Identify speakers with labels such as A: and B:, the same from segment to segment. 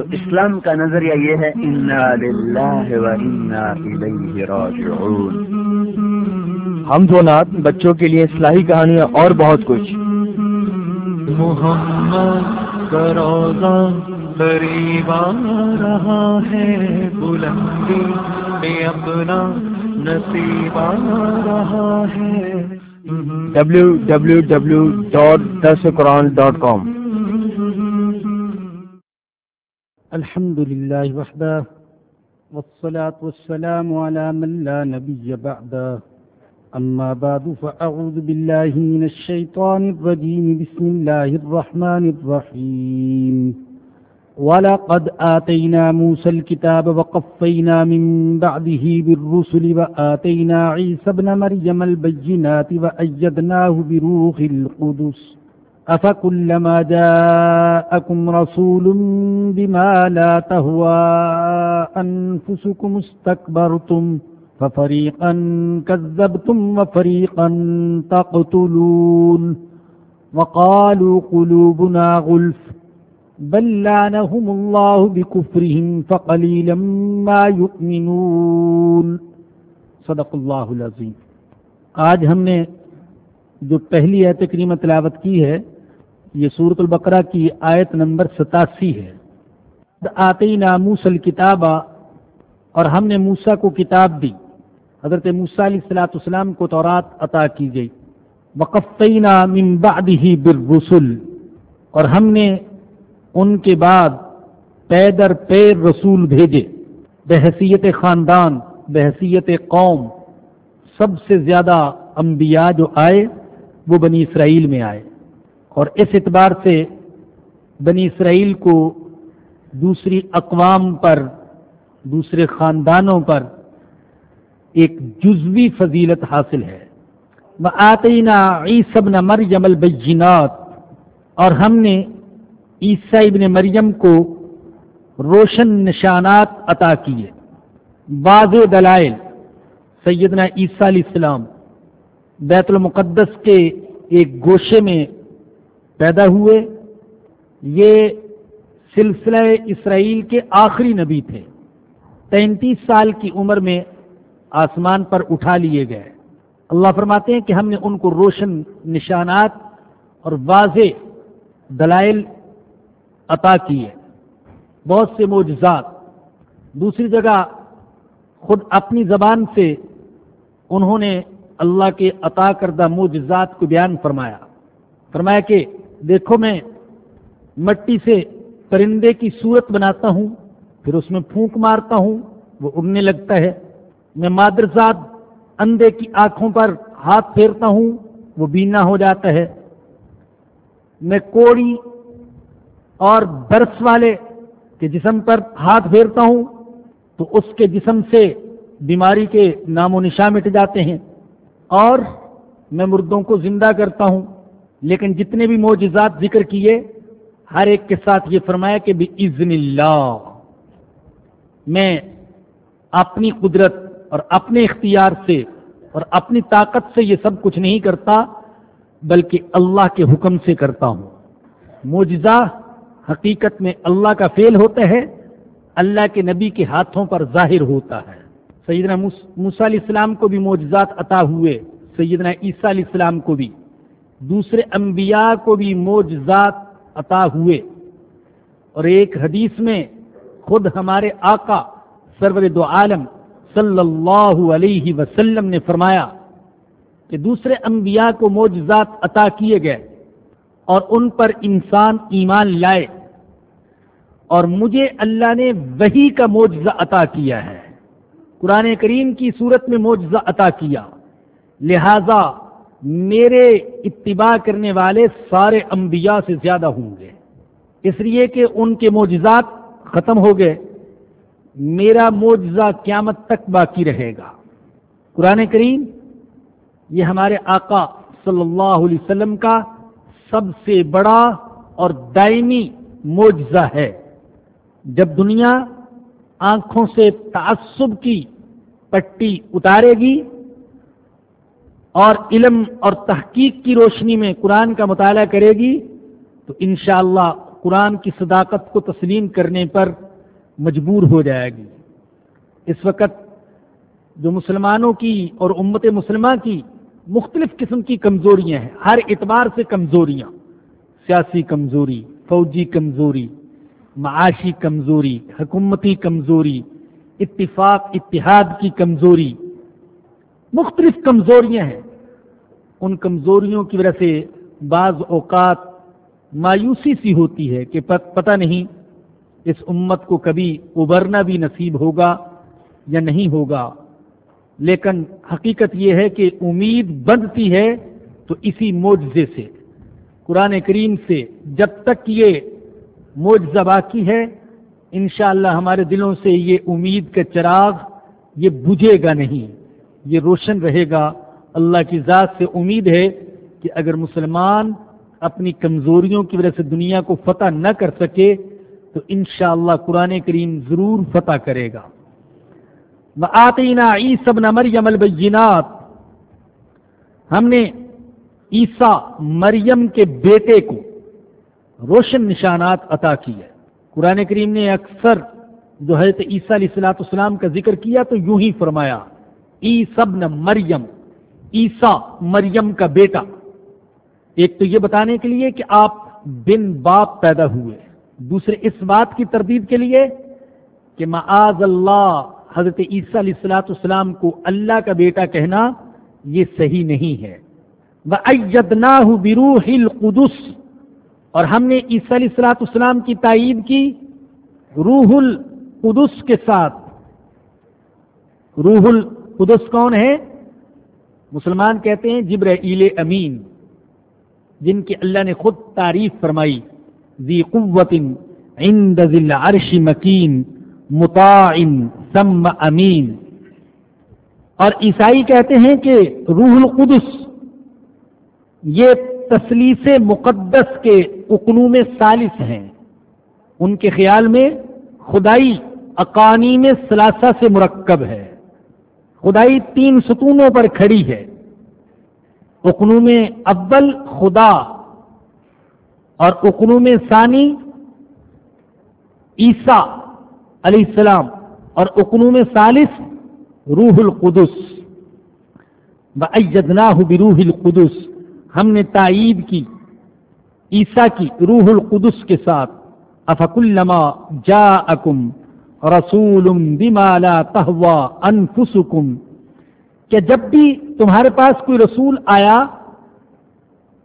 A: تو اسلام کا نظریہ یہ ہے
B: ہم نات بچوں کے لیے اصلاحی کہانیاں اور بہت کچھ۔
C: محمد روزہ قریب آ رہا ہے بلندی میں اپنا نصیب آ رہا ہے۔
B: ڈبلو
D: الحمد للہ وحدہ والصلاة والسلام على من لا نبي بعده. أما بعد، فأعوذ بالله من الشيطان الرجيم. بسم الله الرحمن الرحيم. ولقد آتينا موسى الكتاب وقفينا من بعده بالرسل وآتينا عيسى ابن مريم البينات وأيدناه بروح القدس. أفكلما جاءكم رسول بما لا تهوى أنفسكم استكبرتم ففريقا كذبتم وفريقا تقتلون وقالوا قلوبنا غلف بل لعنهم الله بكفرهم فقليلا ما يؤمنون صدق اللہ العظیم۔ آج ہم نے جو پہلی آیت کریمہ تلاوت کی ہے یہ صورت البقرہ کی آیت نمبر ستاسی ہے۔ آتی ناموس الکتابہ اور ہم نے موسا کو کتاب دی۔ حضرت موسا علیہ السلاۃ السلام کو تورات عطا کی گئی۔ وقفینہ من بعدہ بالرسل اور ہم نے ان کے بعد پیدر پیر رسول بھیجے۔ بحثیت خاندان، بحثیت قوم، سب سے زیادہ انبیاء جو آئے وہ بنی اسرائیل میں آئے۔ اور اس اعتبار سے بنی اسرائیل کو دوسری اقوام پر، دوسرے خاندانوں پر ایک جزوی فضیلت حاصل ہے۔ آتینہ عیسب نہ مریم البینات اور ہم نے عیسیٰ ابن مریم کو روشن نشانات عطا کیے۔ واضح دلائل، سیدنا عیسیٰ علیہ السلام بیت المقدس کے ایک گوشے میں پیدا ہوئے۔ یہ سلسلہ اسرائیل کے آخری نبی تھے۔ تینتیس سال کی عمر میں آسمان پر اٹھا لیے گئے۔ اللہ فرماتے ہیں کہ ہم نے ان کو روشن نشانات اور واضح دلائل عطا کیے۔ بہت سے معجزات۔ دوسری جگہ خود اپنی زبان سے انہوں نے اللہ کے عطا کردہ معجزات کو بیان فرمایا۔ فرمایا کہ دیکھو میں مٹی سے پرندے کی صورت بناتا ہوں، پھر اس میں پھونک مارتا ہوں، وہ اڑنے لگتا ہے۔ میں مادرزاد اندھے کی آنکھوں پر ہاتھ پھیرتا ہوں، وہ بینا ہو جاتا ہے۔ میں کوڑی اور برس والے کے جسم پر ہاتھ پھیرتا ہوں، تو اس کے جسم سے بیماری کے نام و نشاں مٹ جاتے ہیں۔ اور میں مردوں کو زندہ کرتا ہوں۔ لیکن جتنے بھی معجزات ذکر کیے، ہر ایک کے ساتھ یہ فرمایا کہ بھی عزن اللہ، میں اپنی قدرت اور اپنے اختیار سے اور اپنی طاقت سے یہ سب کچھ نہیں کرتا، بلکہ اللہ کے حکم سے کرتا ہوں۔ معجزہ حقیقت میں اللہ کا فیل ہوتا ہے، اللہ کے نبی کے ہاتھوں پر ظاہر ہوتا ہے۔ سیدنا موسیٰ علیہ السلام کو بھی معجزات عطا ہوئے، سیدنا عیسیٰ علیہ السلام کو بھی۔ دوسرے انبیاء کو بھی معجزات عطا ہوئے۔ اور ایک حدیث میں خود ہمارے آقا سرور دو عالم صلی اللہ علیہ وسلم نے فرمایا کہ دوسرے انبیاء کو معجزات عطا کیے گئے اور ان پر انسان ایمان لائے۔ اور مجھے اللہ نے وہی کا معجزہ عطا کیا ہے۔ قرآن کریم کی صورت میں معجزہ عطا کیا۔ لہذا میرے اتباع کرنے والے سارے انبیاء سے زیادہ ہوں گے۔ اس لیے کہ ان کے معجزات ختم ہو گئے۔ میرا معجزہ قیامت تک باقی رہے گا۔ قرآن کریم، یہ ہمارے آقا صلی اللہ علیہ وسلم کا سب سے بڑا اور دائمی معجزہ ہے۔ جب دنیا آنکھوں سے تعصب کی پٹی اتارے گی اور علم اور تحقیق کی روشنی میں قرآن کا مطالعہ کرے گی، تو انشاءاللہ اللہ قرآن کی صداقت کو تسلیم کرنے پر مجبور ہو جائے گی۔ اس وقت جو مسلمانوں کی اور امت مسلمہ کی مختلف قسم کی کمزوریاں ہیں، ہر اعتبار سے کمزوریاں، سیاسی کمزوری، فوجی کمزوری، معاشی کمزوری، حکومتی کمزوری، اتفاق، اتحاد کی کمزوری مختلف کمزوریاں ہیں۔ ان کمزوریوں کی وجہ سے بعض اوقات مایوسی سی ہوتی ہے کہ پتہ نہیں اس امت کو کبھی ابھرنا بھی نصیب ہوگا یا نہیں ہوگا۔ لیکن حقیقت یہ ہے کہ امید بندتی ہے تو اسی معجزے سے۔ قرآن کریم سے جب تک یہ معجزہ باقی ہے، انشاءاللہ ہمارے دلوں سے یہ امید کا چراغ یہ بجھے گا نہیں۔ یہ روشن رہے گا۔ اللہ کی ذات سے امید ہے کہ اگر مسلمان اپنی کمزوریوں کی وجہ سے دنیا کو فتح نہ کر سکے، تو انشاءاللہ اللہ قرآن کریم ضرور فتح کرے گا۔ آتینا عیسب نہ مریم البینات ہم نے عیسا مریم کے بیٹے کو روشن نشانات عطا کی ہے۔ قرآن کریم نے اکثر جو حضرت عیسیٰ علیہ السلاۃ السلام کا ذکر کیا تو یوں ہی فرمایا ای سب مریم عیسا مریم کا بیٹا۔ ایک تو یہ بتانے کے لیے کہ آپ بن باپ پیدا ہوئے۔ دوسرے اس بات کی تردید کے لیے کہ معاذ اللہ، حضرت عیسیٰ علیہ السلاۃ السلام کو اللہ کا بیٹا کہنا یہ صحیح نہیں ہے۔ وہ بروح القدس۔ اور ہم نے عیسیٰ علیہ السلاۃ السلام کی تائید کی روح القدس کے ساتھ۔ روح ال القدس کون ہے مسلمان کہتے ہیں جبر امین، جن کی اللہ نے خود تعریف فرمائی، ذی قوت عند ذی العرش مکین مطاع ثم امین۔ اور عیسائی کہتے ہیں کہ روح القدس، یہ تسلیس مقدس کے اقنوم سالس ہیں۔ ان کے خیال میں خدائی اقانیم ثلاثہ سے مرکب ہے۔ خدائی تین ستونوں پر کھڑی ہے۔ اقنوم اول خدا اور اقنوم ثانی عیسیٰ علیہ السلام اور اقنوم ثالث روح القدس۔ بجدنا بروح القدس۔ ہم نے تائید کی عیسیٰ کی روح القدس کے ساتھ۔ افق الما جا اکم رسول لا تہوا انفسکم، کہ جب بھی تمہارے پاس کوئی رسول آیا،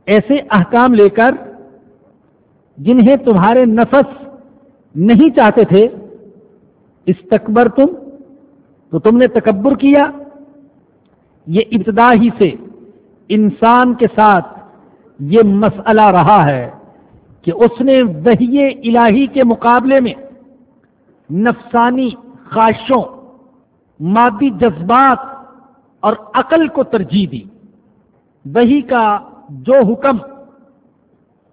D: ایسے احکام لے کر جنہیں تمہارے نفس نہیں چاہتے تھے اس تکبر تم تو تم نے تکبر کیا۔ یہ ابتدا ہی سے انسان کے ساتھ یہ مسئلہ رہا ہے کہ اس نے وہی الہی کے مقابلے میں نفسانی خواہشوں، مادی جذبات اور عقل کو ترجیح دی۔ وہی کا جو حکم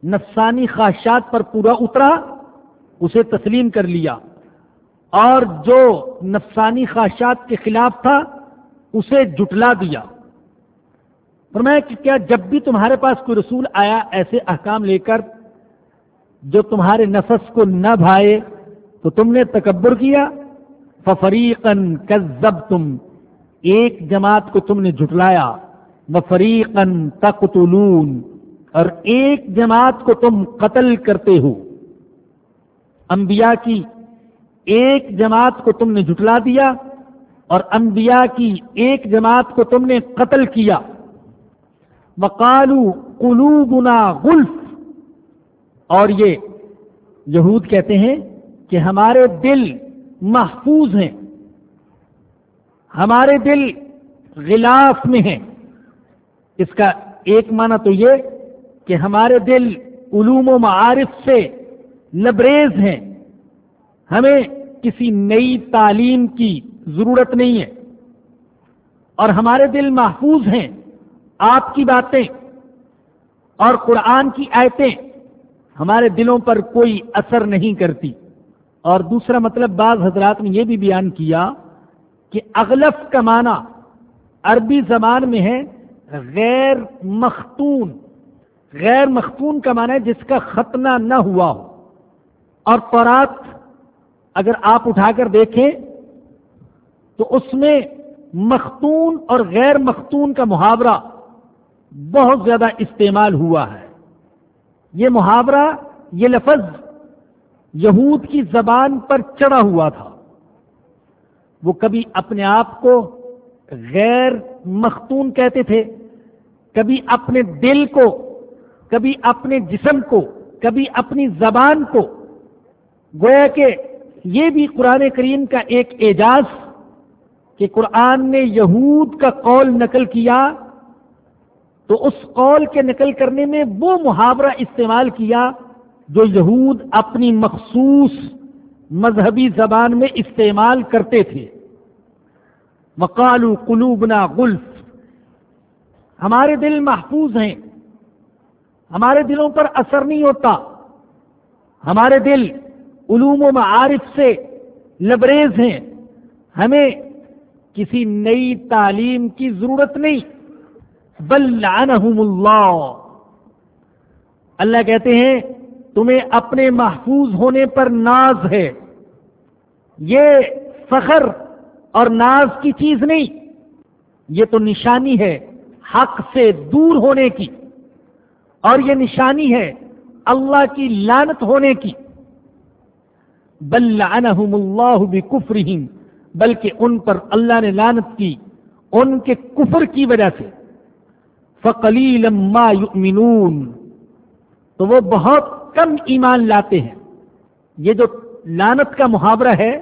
D: نفسانی خواہشات پر پورا اترا، اسے تسلیم کر لیا۔ اور جو نفسانی خواہشات کے خلاف تھا، اسے جٹلا دیا۔ فرمایا کہ کیا جب بھی تمہارے پاس کوئی رسول آیا، ایسے احکام لے کر جو تمہارے نفس کو نہ بھائے تو تم نے تکبر کیا؟ فریقن کذب تم ایک جماعت کو تم نے جھٹلایا فریقن تقتلون، اور ایک جماعت کو تم قتل کرتے ہو۔ انبیاء کی ایک جماعت کو تم نے جھٹلا دیا، اور انبیاء کی ایک جماعت کو تم نے قتل کیا۔ وقالو قلوبنا غلف، اور یہ یہود کہتے ہیں کہ ہمارے دل محفوظ ہیں، ہمارے دل غلاف میں ہیں۔ اس کا ایک معنی تو یہ کہ ہمارے دل علوم و معارف سے لبریز ہیں۔ ہمیں کسی نئی تعلیم کی ضرورت نہیں ہے۔ اور ہمارے دل محفوظ ہیں، آپ کی باتیں اور قرآن کی آیتیں ہمارے دلوں پر کوئی اثر نہیں کرتی۔ اور دوسرا مطلب بعض حضرات نے یہ بھی بیان کیا کہ اغلف کا معنی عربی زبان میں ہے غیر مختون غیر مختون کا معنی ہے جس کا ختنہ نہ ہوا ہو۔ اور تورات اگر آپ اٹھا کر دیکھیں تو اس میں مختون اور غیر مختون کا محاورہ بہت زیادہ استعمال ہوا ہے۔ یہ محاورہ، یہ لفظ یہود کی زبان پر چڑھا ہوا تھا۔ وہ کبھی اپنے آپ کو غیر مختون کہتے تھے، کبھی اپنے دل کو، کبھی اپنے جسم کو، کبھی اپنی زبان کو۔ گویا کہ یہ بھی قرآن کریم کا ایک اعجاز کہ قرآن نے یہود کا قول نقل کیا تو اس قول کے نقل کرنے میں وہ محاورہ استعمال کیا جو یہود اپنی مخصوص مذہبی زبان میں استعمال کرتے تھے۔ وقالو قلوبنا غلف۔ ہمارے دل محفوظ ہیں۔ ہمارے دلوں پر اثر نہیں ہوتا۔ ہمارے دل علوم و معارف سے لبریز ہیں۔ ہمیں کسی نئی تعلیم کی ضرورت نہیں۔ بل لعنہم اللہ۔ اللہ کہتے ہیں تمہیں اپنے محفوظ ہونے پر ناز ہے۔ یہ فخر اور ناز کی چیز نہیں، یہ تو نشانی ہے حق سے دور ہونے کی۔ اور یہ نشانی ہے اللہ کی لانت ہونے کی۔ بل لعنہم اللہ بکفرہم، بلکہ ان پر اللہ نے لانت کی، ان کے کفر کی وجہ سے۔ فقلیل ما یؤمنون، تو وہ بہت کم ایمان لاتے ہیں۔ یہ جو لانت کا محاورہ ہے،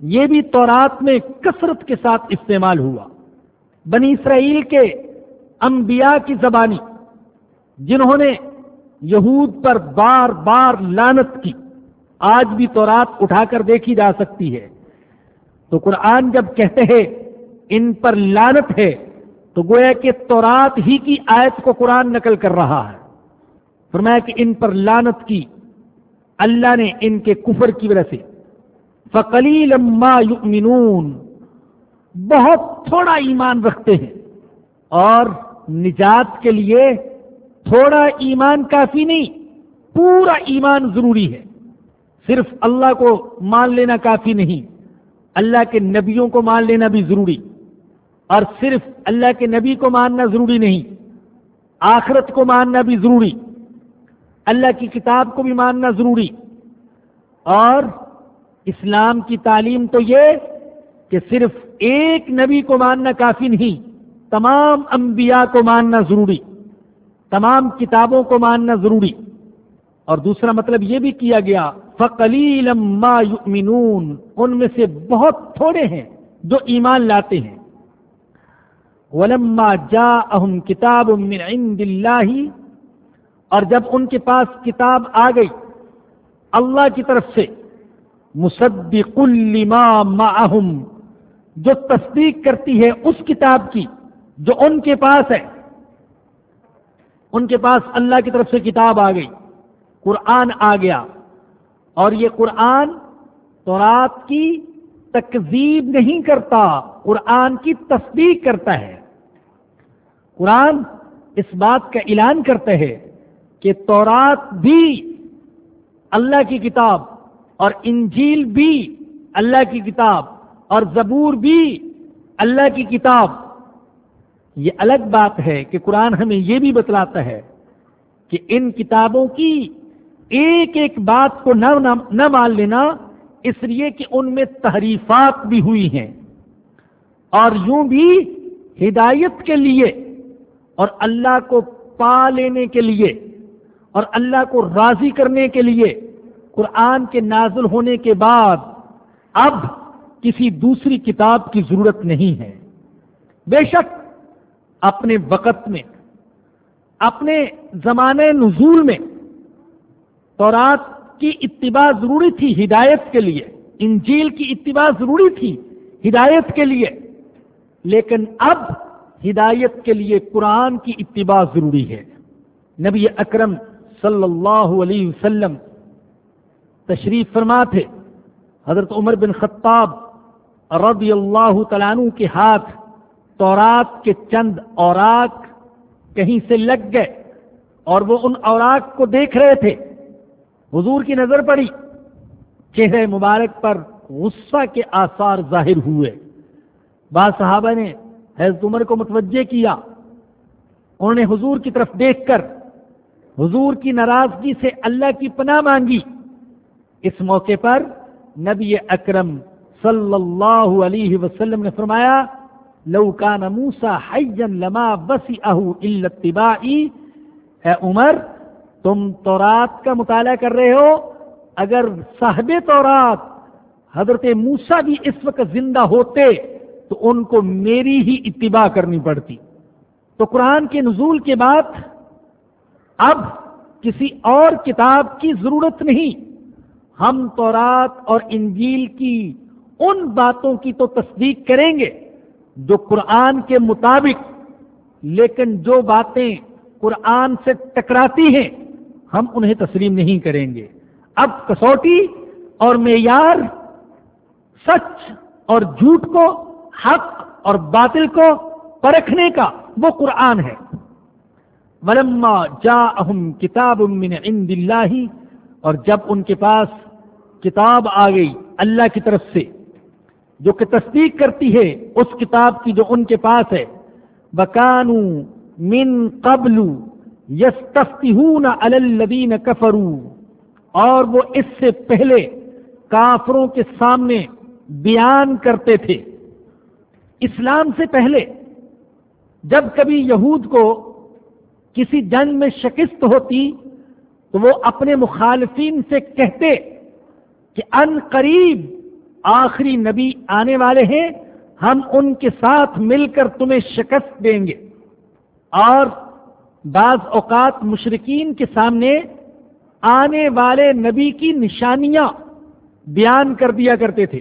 D: یہ بھی تورات میں کثرت کے ساتھ استعمال ہوا۔ بنی اسرائیل کے انبیاء کی زبانی، جنہوں نے یہود پر بار بار لانت کی، آج بھی تورات اٹھا کر دیکھی جا سکتی ہے۔ تو قرآن جب کہتے ہیں ان پر لانت ہے، تو گویا کہ تورات ہی کی آیت کو قرآن نقل کر رہا ہے۔ فرمایا کہ ان پر لانت کی۔ اللہ نے ان کے کفر کی وجہ سے۔ فقلی لما یؤمنون۔ بہت تھوڑا ایمان رکھتے ہیں۔ اور نجات کے لیے تھوڑا ایمان کافی نہیں، پورا ایمان ضروری ہے۔ صرف اللہ کو مان لینا کافی نہیں، اللہ کے نبیوں کو مان لینا بھی ضروری۔ اور صرف اللہ کے نبی کو ماننا ضروری نہیں، آخرت کو ماننا بھی ضروری۔ اللہ کی کتاب کو بھی ماننا ضروری۔ اور اسلام کی تعلیم تو یہ کہ صرف ایک نبی کو ماننا کافی نہیں، تمام انبیاء کو ماننا ضروری، تمام کتابوں کو ماننا ضروری۔ اور دوسرا مطلب یہ بھی کیا گیا فقلیل ما یؤمنون ان میں سے بہت تھوڑے ہیں جو ایمان لاتے ہیں۔ ولما جا اہم کتاب من عند اللہ اور جب ان کے پاس کتاب آ گئی، اللہ کی طرف سے مصدق لما معہم، جو تصدیق کرتی ہے اس کتاب کی جو ان کے پاس ہے، ان کے پاس اللہ کی طرف سے کتاب آ گئی، قرآن آ گیا، اور یہ قرآن تورات کی تکذیب نہیں کرتا، قرآن کی تصدیق کرتا ہے۔ قرآن اس بات کا اعلان کرتے ہے کہ تورات بھی اللہ کی کتاب اور انجیل بھی اللہ کی کتاب اور زبور بھی اللہ کی کتاب۔ یہ الگ بات ہے کہ قرآن ہمیں یہ بھی بتلاتا ہے کہ ان کتابوں کی ایک ایک بات کو نہ نہ مان لینا، اس لیے کہ ان میں تحریفات بھی ہوئی ہیں۔ اور یوں بھی ہدایت کے لیے اور اللہ کو پا لینے کے لیے۔ اور اللہ کو راضی کرنے کے لیے قرآن کے نازل ہونے کے بعد اب کسی دوسری کتاب کی ضرورت نہیں ہے۔ بے شک اپنے وقت میں، اپنے زمانے نزول میں تورات کی اتباع ضروری تھی ہدایت کے لیے، انجیل کی اتباع ضروری تھی ہدایت کے لیے، لیکن اب ہدایت کے لیے قرآن کی اتباع ضروری ہے۔ نبی اکرم صلی اللہ علیہ وسلم تشریف فرما تھے حضرت عمر بن خطاب رضی اللہ تعالیٰ کے ہاتھ تورات کے چند اوراق کہیں سے لگ گئے اور وہ ان اوراق کو دیکھ رہے تھے حضور کی نظر پڑی چہرے مبارک پر غصہ کے آثار ظاہر ہوئے بعض صحابہ نے حضرت عمر کو متوجہ کیا انہوں نے حضور کی طرف دیکھ کر حضور کی ناراضگی سے اللہ کی پناہ مانگی۔ اس موقع پر نبی اکرم صلی اللہ علیہ وسلم نے فرمایا، لو کان موسا حین لما بسی اہو التبائی اے عمر، تم تورات کا مطالعہ کر رہے ہو۔ اگر صاحب تورات حضرت موسا بھی اس وقت زندہ ہوتے، تو ان کو میری ہی اتباع کرنی پڑتی۔ تو قرآن کے نزول کے بعد اب کسی اور کتاب کی ضرورت نہیں۔ ہم تورات اور انجیل کی ان باتوں کی تو تصدیق کریں گے جو قرآن کے مطابق، لیکن جو باتیں قرآن سے ٹکراتی ہیں، ہم انہیں تسلیم نہیں کریں گے۔ اب کسوٹی اور معیار سچ اور جھوٹ کو، حق اور باطل کو پرکھنے کا وہ قرآن ہے۔ ولما جا اہم کتاب من عند اللہ، اور جب ان کے پاس کتاب آ گئی اللہ کی طرف سے، جو کہ تصدیق کرتی ہے اس کتاب کی جو ان کے پاس ہے بکانو من قبل یستفتحون علی الذین کفروا، اور وہ اس سے پہلے کافروں کے سامنے بیان کرتے تھے۔ اسلام سے پہلے، جب کبھی یہود کو کسی جنگ میں شکست ہوتی تو وہ اپنے مخالفین سے کہتے کہ ان قریب آخری نبی آنے والے ہیں، ہم ان کے ساتھ مل کر تمہیں شکست دیں گے۔ اور بعض اوقات مشرقین کے سامنے آنے والے نبی کی نشانیاں بیان کر دیا کرتے تھے۔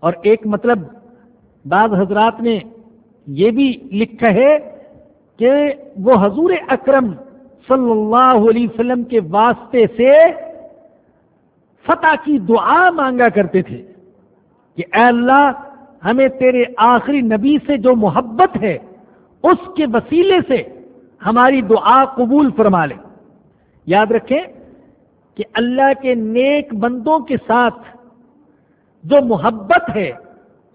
D: اور ایک مطلب بعض حضرات نے یہ بھی لکھا ہے کہ وہ حضور اکرم صلی اللہ علیہ وسلم کے واسطے سے فتح کی دعا مانگا کرتے تھے کہ اے اللہ، ہمیں تیرے آخری نبی سے جو محبت ہے، اس کے وسیلے سے ہماری دعا قبول فرما لے۔ یاد رکھیں کہ اللہ کے نیک بندوں کے ساتھ جو محبت ہے،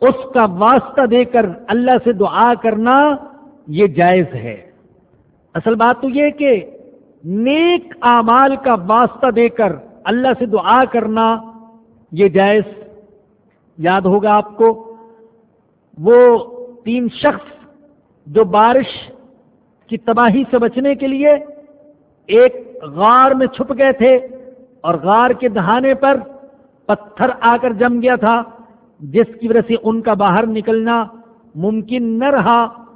D: اس کا واسطہ دے کر اللہ سے دعا کرنا یہ جائز ہے۔ اصل بات تو یہ کہ نیک اعمال کا واسطہ دے کر اللہ سے دعا کرنا یہ جائز۔ یاد ہوگا آپ کو، وہ تین شخص جو بارش کی تباہی سے بچنے کے لیے ایک غار میں چھپ گئے تھے اور غار کے دہانے پر پتھر آ کر جم گیا تھا، جس کی وجہ سے ان کا باہر نکلنا ممکن نہ رہا۔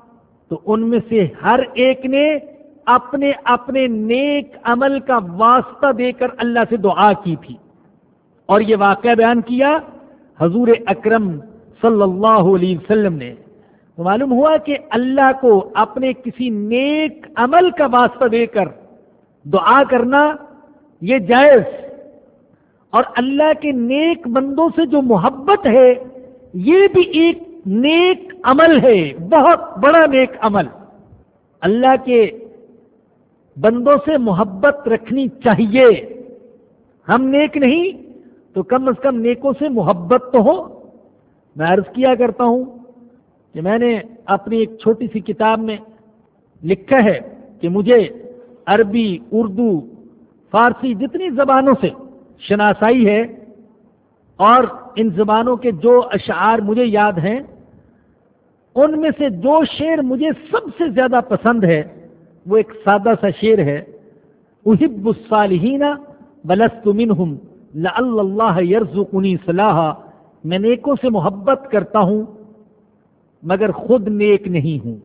D: تو ان میں سے ہر ایک نے اپنے اپنے نیک عمل کا واسطہ دے کر اللہ سے دعا کی تھی۔ اور یہ واقعہ بیان کیا حضور اکرم صلی اللہ علیہ وسلم نے۔ معلوم ہوا کہ اللہ کو اپنے کسی نیک عمل کا واسطہ دے کر دعا کرنا یہ جائز۔ اور اللہ کے نیک بندوں سے جو محبت ہے، یہ بھی ایک نیک عمل ہے، بہت بڑا نیک عمل۔ اللہ کے بندوں سے محبت رکھنی چاہیے۔ ہم نیک نہیں، تو کم از کم نیکوں سے محبت تو ہو۔ میں عرض کیا کرتا ہوں کہ میں نے اپنی ایک چھوٹی سی کتاب میں لکھا ہے کہ مجھے عربی، اردو، فارسی جتنی زبانوں سے شناسائی ہے اور ان زبانوں کے جو اشعار مجھے یاد ہیں ان میں سے جو شعر مجھے سب سے زیادہ پسند ہے، وہ ایک سادہ سا شعر ہے، احب الصالحین بلست منہم لعل اللہ یرزقنی صلاحا۔ میں نیکوں سے محبت کرتا ہوں، مگر خود نیک نہیں ہوں۔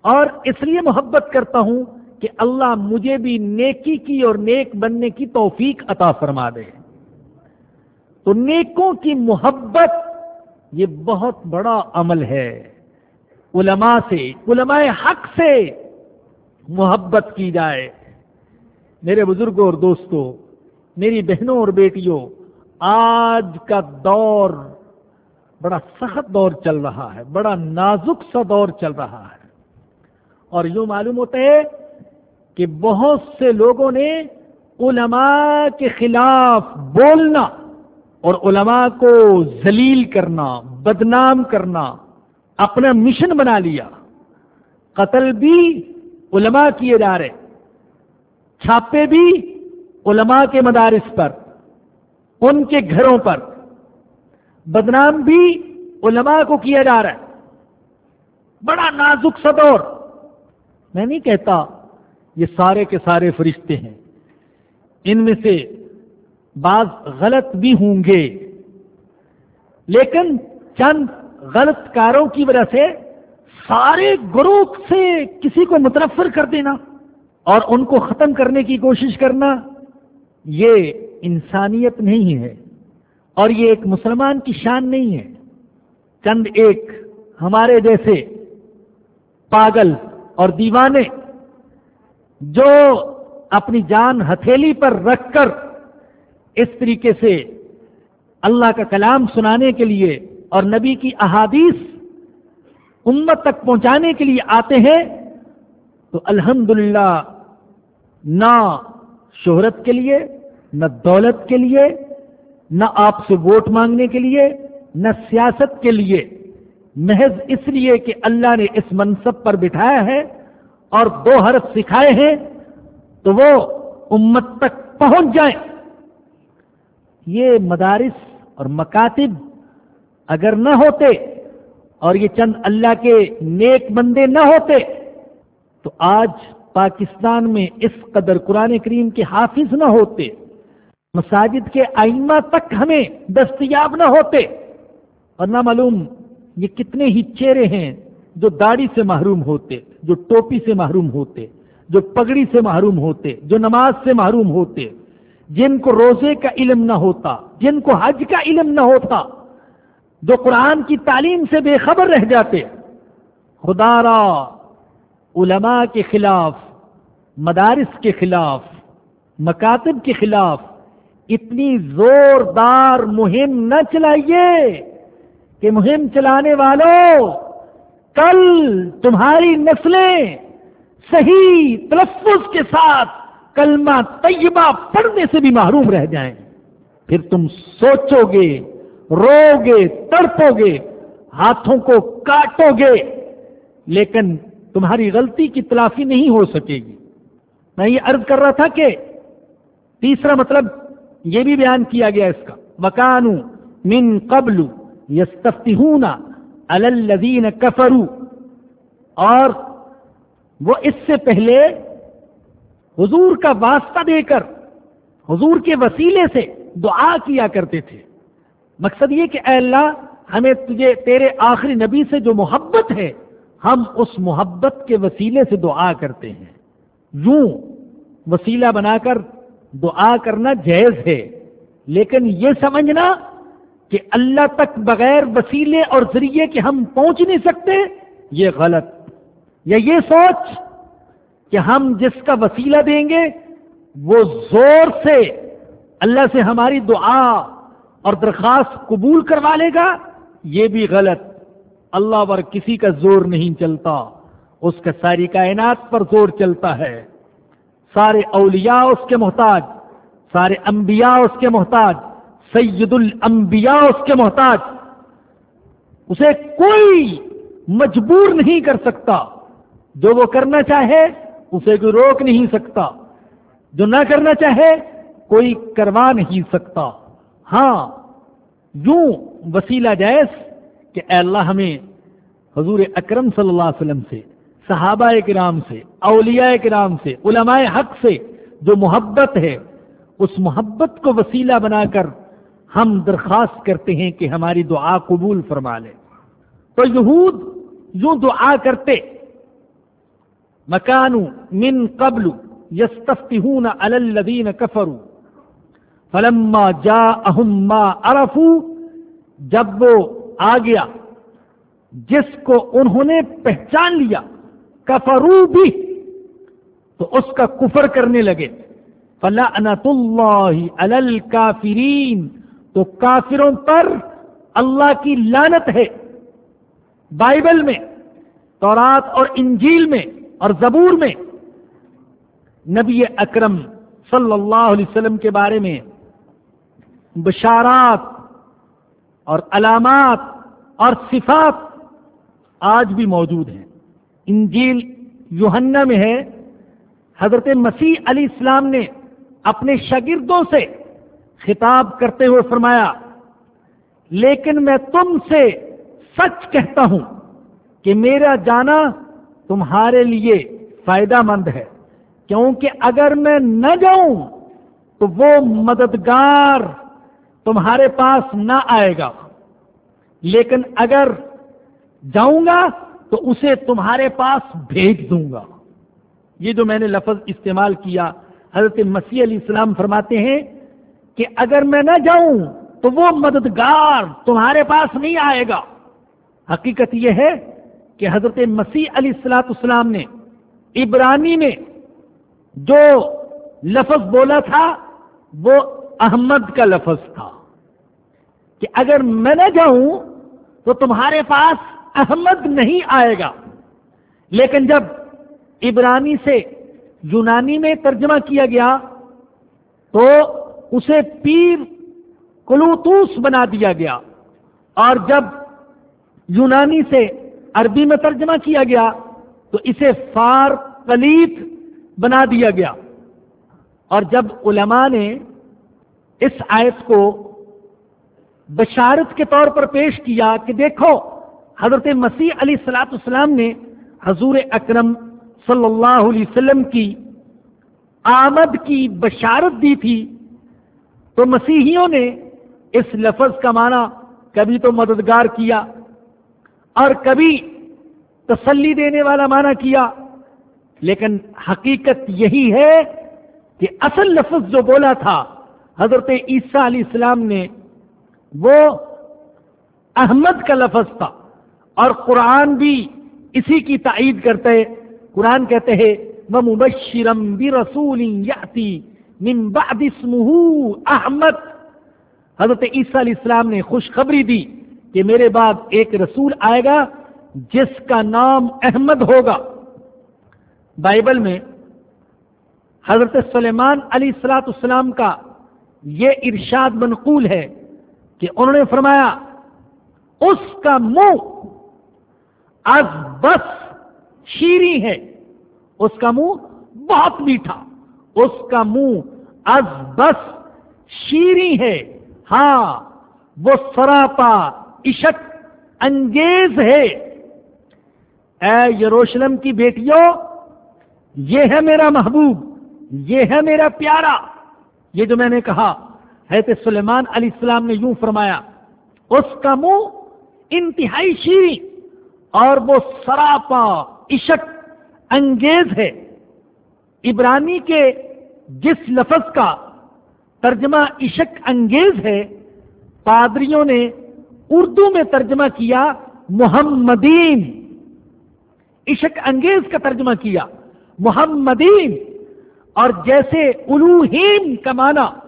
D: اور اس لیے محبت کرتا ہوں کہ اللہ مجھے بھی نیکی کی اور نیک بننے کی توفیق عطا فرما دے۔ تو نیکوں کی محبت یہ بہت بڑا عمل ہے علماء سے، علماء حق سے محبت کی جائے۔ میرے بزرگوں اور دوستوں، میری بہنوں اور بیٹیوں، آج کا دور بڑا سخت دور چل رہا ہے، بڑا نازک سا دور چل رہا ہے۔ اور یوں معلوم ہوتا ہے کہ بہت سے لوگوں نے علماء کے خلاف بولنا اور علماء کو ذلیل کرنا، بدنام کرنا، اپنا مشن بنا لیا۔ قتل بھی علماء کیے جا رہے چھاپے بھی علماء کے مدارس پر، ان کے گھروں پر۔ بدنام بھی علماء کو کیا جا رہا ہے۔ بڑا نازک سدور میں نہیں کہتا، یہ سارے کے سارے فرشتے ہیں۔ ان میں سے بعض غلط بھی ہوں گے۔ لیکن چند غلط کاروں کی وجہ سے سارے گروپ سے کسی کو متنفر کر دینا اور ان کو ختم کرنے کی کوشش کرنا، یہ انسانیت نہیں ہے اور یہ ایک مسلمان کی شان نہیں ہے۔ چند ایک ہمارے جیسے پاگل اور دیوانے جو اپنی جان ہتھیلی پر رکھ کر اس طریقے سے اللہ کا کلام سنانے کے لیے اور نبی کی احادیث امت تک پہنچانے کے لیے آتے ہیں، تو الحمدللہ، نہ شہرت کے لیے، نہ دولت کے لیے، نہ آپ سے ووٹ مانگنے کے لیے، نہ سیاست کے لیے۔ محض اس لیے کہ اللہ نے اس منصب پر بٹھایا ہے اور دو حرف سکھائے ہیں، تو وہ امت تک پہنچ جائیں۔ یہ مدارس اور مکاتب اگر نہ ہوتے اور یہ چند اللہ کے نیک بندے نہ ہوتے، تو آج پاکستان میں اس قدر قرآن کریم کے حافظ نہ ہوتے، مساجد کے آئمہ تک ہمیں دستیاب نہ ہوتے۔ اور نہ معلوم یہ کتنے ہی چہرے ہیں جو داڑھی سے محروم ہوتے، جو ٹوپی سے محروم ہوتے، جو پگڑی سے محروم ہوتے، جو نماز سے محروم ہوتے۔ جن کو روزے کا علم نہ ہوتا، جن کو حج کا علم نہ ہوتا، جو قرآن کی تعلیم سے بے خبر رہ جاتے۔ خدا را، علماء کے خلاف، مدارس کے خلاف، مکاتب کے خلاف اتنی زوردار مہم نہ چلائیے کہ مہم چلانے والوں، کل تمہاری نسلیں صحیح تلفظ کے ساتھ کلمہ طیبہ پڑھنے سے بھی محروم رہ جائیں۔ پھر تم سوچو گے، رو گے، تڑپو گے، ہاتھوں کو کاٹو گے، لیکن تمہاری غلطی کی تلافی نہیں ہو سکے گی۔ میں یہ عرض کر رہا تھا کہ تیسرا مطلب یہ بھی بیان کیا گیا اس کا۔ مکانو من قبل یستفتحون الذین کفرو اور وہ اس سے پہلے حضور کا واسطہ دے کر، حضور کے وسیلے سے دعا کیا کرتے تھے۔ مقصد یہ کہ اے اللہ، ہمیں تجھے، تیرے آخری نبی سے جو محبت ہے، ہم اس محبت کے وسیلے سے دعا کرتے ہیں۔ یوں وسیلہ بنا کر دعا کرنا جائز ہے، لیکن یہ سمجھنا کہ اللہ تک بغیر وسیلے اور ذریعے کے ہم پہنچ نہیں سکتے، یہ غلط۔ یا یہ سوچ کہ ہم جس کا وسیلہ دیں گے، وہ زور سے اللہ سے ہماری دعا اور درخواست قبول کروا لے گا، یہ بھی غلط۔ اللہ پر کسی کا زور نہیں چلتا، اس کا ساری کائنات پر زور چلتا ہے۔ سارے اولیاء اس کے محتاج، سارے انبیاء اس کے محتاج، سید الانبیاء اس کے محتاج۔ اسے کوئی مجبور نہیں کر سکتا۔ جو وہ کرنا چاہے اسے کوئی روک نہیں سکتا۔ جو نہ کرنا چاہے، کوئی کروا نہیں سکتا۔ ہاں یوں وسیلہ جائز کہ اے اللہ ہمیں حضور اکرم صلی اللہ علیہ وسلم سے، صحابہ کرام سے، اولیاء کرام سے، علماء حق سے جو محبت ہے، اس محبت کو وسیلہ بنا کر ہم درخواست کرتے ہیں کہ ہماری دعا قبول فرما لے۔ تو یہود یوں دعا کرتے مکانو من قبل یستفتحون علی الذین کفروا. فلما جا ما عرفو جب وہ آ گیا، جس کو انہوں نے پہچان لیا کفرو بھی، تو اس کا کفر کرنے لگے۔ فلعنت اللہ علی الکافرین، تو کافروں پر اللہ کی لانت ہے۔ بائبل میں، تورات اور انجیل میں اور زبور میں نبی اکرم صلی اللہ علیہ وسلم کے بارے میں بشارات اور علامات اور صفات آج بھی موجود ہیں۔ انجیل یوہنا میں ہے۔ حضرت مسیح علیہ السلام نے اپنے شاگردوں سے خطاب کرتے ہوئے فرمایا، لیکن میں تم سے سچ کہتا ہوں کہ میرا جانا تمہارے لیے فائدہ مند ہے۔ کیونکہ اگر میں نہ جاؤں تو وہ مددگار تمہارے پاس نہ آئے گا۔ لیکن اگر جاؤں گا تو اسے تمہارے پاس بھیج دوں گا۔ یہ جو میں نے لفظ استعمال کیا، حضرت مسیح علیہ السلام فرماتے ہیں کہ اگر میں نہ جاؤں تو وہ مددگار تمہارے پاس نہیں آئے گا۔ حقیقت یہ ہے کہ حضرت مسیح علیہ السلاۃ السلام نے، عبرانی میں جو لفظ بولا تھا، وہ احمد کا لفظ تھا۔ کہ اگر میں نہ جاؤں تو تمہارے پاس احمد نہیں آئے گا۔ لیکن جب عبرانی سے یونانی میں ترجمہ کیا گیا، تو اسے پیر کلوتوس بنا دیا گیا۔ اور جب یونانی سے عربی میں ترجمہ کیا گیا تو اسے فار کلیت بنا دیا گیا۔ اور جب علماء نے اس آیت کو بشارت کے طور پر پیش کیا کہ دیکھو، حضرت مسیح علیہ السلاۃ السلام نے حضور اکرم صلی اللہ علیہ وسلم کی آمد کی بشارت دی تھی۔ تو مسیحیوں نے اس لفظ کا معنی کبھی تو مددگار کیا اور کبھی تسلی دینے والا معنی کیا، لیکن حقیقت یہی ہے کہ اصل لفظ جو بولا تھا، حضرت عیسیٰ علیہ السلام نے، وہ احمد کا لفظ تھا۔ اور قرآن بھی اسی کی تائید کرتے، قرآن کہتے ہیں وہ مبشرم بھی رسول احمد حضرت عیسیٰ علیہ السلام نے خوشخبری دی۔ کہ میرے بعد ایک رسول آئے گا جس کا نام احمد ہوگا۔ بائبل میں حضرت سلیمان علی السلاۃ السلام کا یہ ارشاد منقول ہے کہ انہوں نے فرمایا، اس کا منہ از بس شیری ہے، اس کا منہ بہت میٹھا، اس کا منہ از بس شیری ہے۔ ہاں وہ سراپا عشق انگیز ہے۔ اے یروشلم کی بیٹیوں، یہ ہے میرا محبوب، یہ ہے میرا پیارا۔ یہ جو میں نے کہا ہے تو سلیمان علیہ السلام نے یوں فرمایا، اس کا منہ انتہائی شیری اور وہ سراپا عشق انگیز ہے۔ عبرانی کے جس لفظ کا ترجمہ عشق انگیز ہے، پادریوں نے اردو میں ترجمہ کیا، محمدین۔ عشق انگیز کا ترجمہ کیا، محمدین۔ اور جیسے الوہیم کا معنی،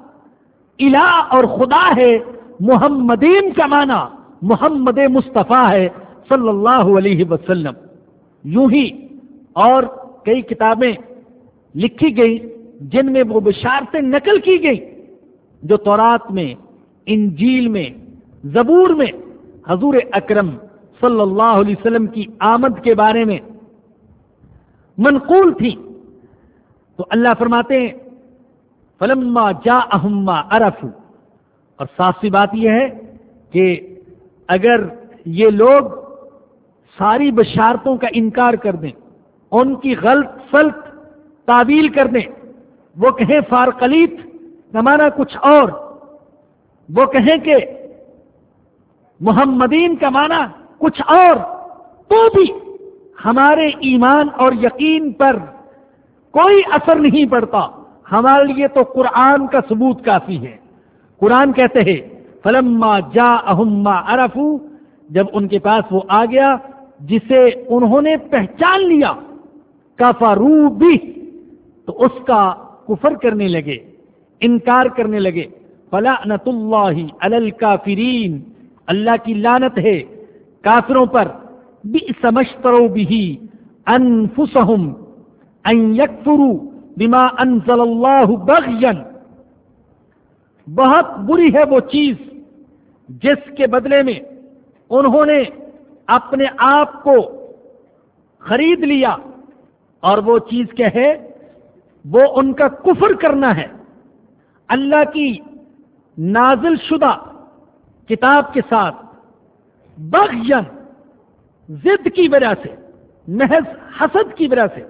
D: الہ اور خدا ہے، محمدین کا معنی، محمد مصطفیٰ ہے، صلی اللہ علیہ وسلم۔ یوں ہی اور کئی کتابیں لکھی گئی جن میں وہ بشارتیں نقل کی گئی جو تورات میں، انجیل میں زبور میں حضور اکرم صلی اللہ علیہ وسلم کی آمد کے بارے میں منقول تھی۔ تو اللہ فرماتے ہیں، فلما جا اہما ارف اور صاف سی بات یہ ہے کہ اگر یہ لوگ ساری بشارتوں کا انکار کر دیں، ان کی غلط فلط تعویل کر دیں، وہ کہیں فارقلیت نمانا کچھ اور، وہ کہیں کہ محمدین کا معنی کچھ اور، تو بھی ہمارے ایمان اور یقین پر کوئی اثر نہیں پڑتا۔ ہمارے لیے تو قرآن کا ثبوت کافی ہے۔ قرآن کہتے ہیں، فلما جا اہما ارفو جب ان کے پاس وہ آ گیا، جسے انہوں نے پہچان لیا کفرو بھی تو اس کا کفر کرنے لگے، انکار کرنے لگے۔ فلعنت اللہ الکافرین اللہ کی لانت ہے کافروں پر بھی سمجھترو بھی انفسہم ان یکفروا بما انزل اللہ بغین بہت بری ہے وہ چیز جس کے بدلے میں انہوں نے اپنے آپ کو خرید لیا اور وہ چیز کیا ہے، وہ ان کا کفر کرنا ہے۔ اللہ کی نازل شدہ کتاب کے ساتھ بغین ضد کی وجہ سے محض حسد کی وجہ سے